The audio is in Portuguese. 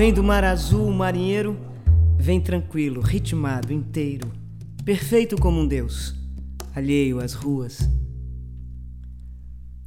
Vem do mar azul o marinheiro, vem tranquilo, ritmado, inteiro, perfeito como um deus, alheio às ruas.